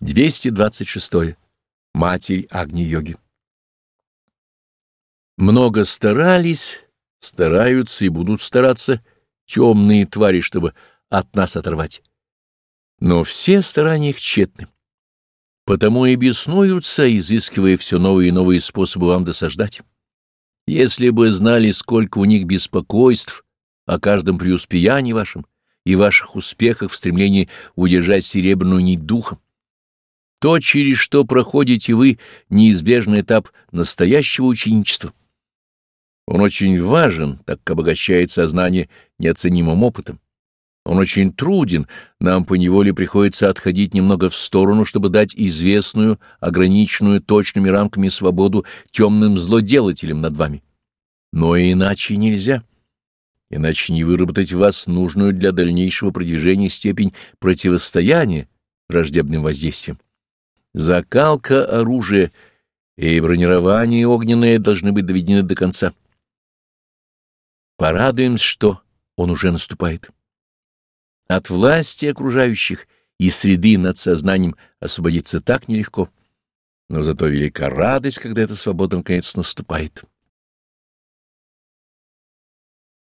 226. Матерь Агни-йоги. Много старались, стараются и будут стараться темные твари, чтобы от нас оторвать. Но все старания их тщетны. Потому и беснуются, изыскивая все новые и новые способы вам досаждать. Если бы знали, сколько у них беспокойств о каждом преуспеянии вашем и ваших успехах в стремлении удержать серебряную нить духа, то, через что проходите вы, неизбежный этап настоящего ученичества. Он очень важен, так как обогащает сознание неоценимым опытом. Он очень труден, нам поневоле приходится отходить немного в сторону, чтобы дать известную, ограниченную точными рамками свободу темным злоделателям над вами. Но иначе нельзя. Иначе не выработать в вас нужную для дальнейшего продвижения степень противостояния враждебным воздействиям. Закалка оружия и бронирование огненное должны быть доведены до конца. Порадуемся, что он уже наступает. От власти окружающих и среды над сознанием освободиться так нелегко, но зато велика радость, когда эта свобода наконец наступает.